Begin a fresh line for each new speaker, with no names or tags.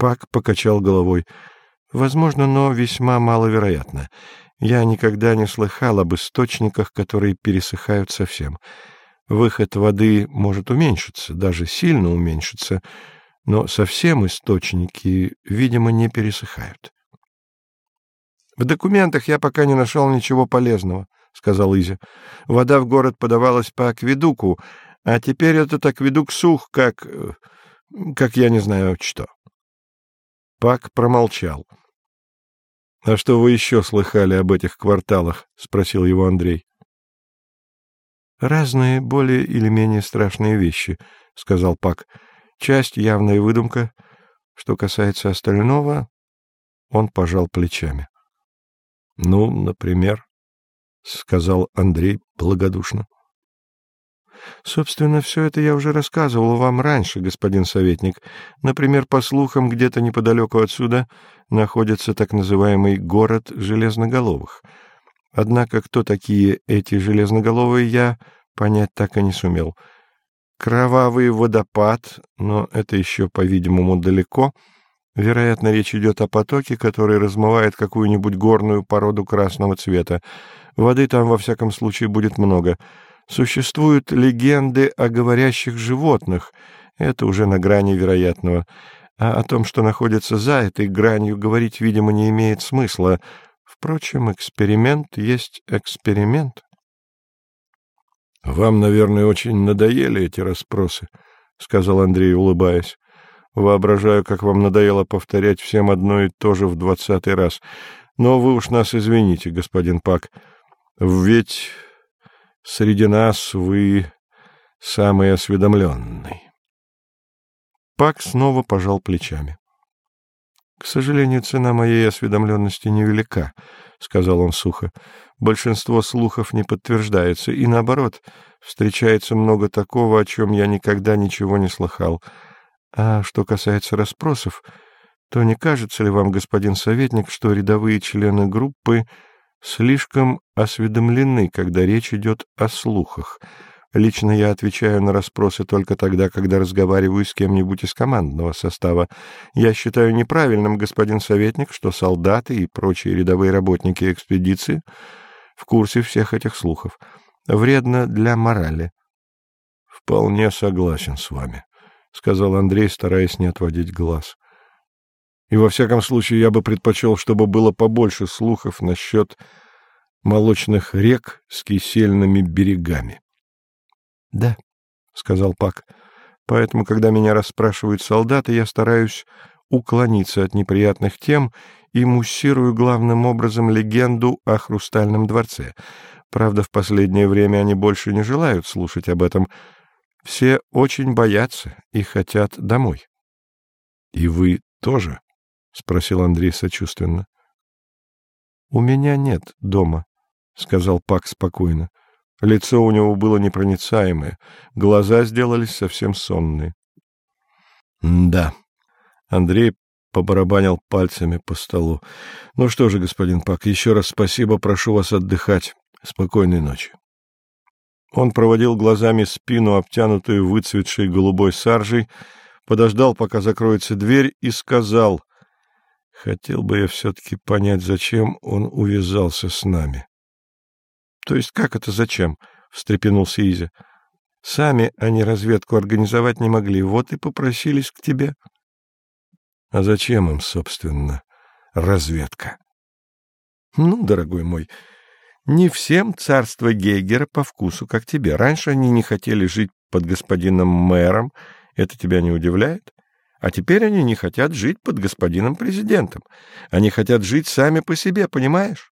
Пак покачал головой. Возможно, но весьма маловероятно. Я никогда не слыхал об источниках, которые пересыхают совсем. Выход воды может уменьшиться, даже сильно уменьшиться, но совсем источники, видимо, не пересыхают. В документах я пока не нашел ничего полезного, — сказал Изя. Вода в город подавалась по акведуку, а теперь этот акведук сух, как... Э, как я не знаю что. Пак промолчал. — А что вы еще слыхали об этих кварталах? — спросил его Андрей. — Разные, более или менее страшные вещи, — сказал Пак. — Часть — явная выдумка. Что касается остального, он пожал плечами. — Ну, например, — сказал Андрей благодушно. Собственно, все это я уже рассказывал вам раньше, господин советник. Например, по слухам, где-то неподалеку отсюда находится так называемый город железноголовых. Однако кто такие эти железноголовые, я понять так и не сумел. Кровавый водопад, но это еще, по-видимому, далеко. Вероятно, речь идет о потоке, который размывает какую-нибудь горную породу красного цвета. Воды там, во всяком случае, будет много. Существуют легенды о говорящих животных. Это уже на грани вероятного. А о том, что находится за этой гранью, говорить, видимо, не имеет смысла. Впрочем, эксперимент есть эксперимент. — Вам, наверное, очень надоели эти расспросы, — сказал Андрей, улыбаясь. — Воображаю, как вам надоело повторять всем одно и то же в двадцатый раз. Но вы уж нас извините, господин Пак. Ведь Среди нас вы самый осведомленный. Пак снова пожал плечами. — К сожалению, цена моей осведомленности невелика, — сказал он сухо. — Большинство слухов не подтверждается, и наоборот, встречается много такого, о чем я никогда ничего не слыхал. А что касается расспросов, то не кажется ли вам, господин советник, что рядовые члены группы слишком осведомлены, когда речь идет о слухах. Лично я отвечаю на расспросы только тогда, когда разговариваю с кем-нибудь из командного состава. Я считаю неправильным, господин советник, что солдаты и прочие рядовые работники экспедиции в курсе всех этих слухов. Вредно для морали. — Вполне согласен с вами, — сказал Андрей, стараясь не отводить глаз. И во всяком случае я бы предпочел, чтобы было побольше слухов насчет молочных рек с кисельными берегами. — Да, — сказал Пак, — поэтому, когда меня расспрашивают солдаты, я стараюсь уклониться от неприятных тем и муссирую главным образом легенду о Хрустальном дворце. Правда, в последнее время они больше не желают слушать об этом. Все очень боятся и хотят домой. — И вы тоже? — спросил Андрей сочувственно. — У меня нет дома, — сказал Пак спокойно. Лицо у него было непроницаемое, глаза сделались совсем сонные. — Да. Андрей побарабанил пальцами по столу. — Ну что же, господин Пак, еще раз спасибо, прошу вас отдыхать. Спокойной ночи. Он проводил глазами спину, обтянутую выцветшей голубой саржей, подождал, пока закроется дверь, и сказал, Хотел бы я все-таки понять, зачем он увязался с нами. — То есть как это зачем? — встрепенулся Изя. — Сами они разведку организовать не могли, вот и попросились к тебе. — А зачем им, собственно, разведка? — Ну, дорогой мой, не всем царство Гейгера по вкусу, как тебе. Раньше они не хотели жить под господином мэром, это тебя не удивляет? А теперь они не хотят жить под господином президентом. Они хотят жить сами по себе, понимаешь?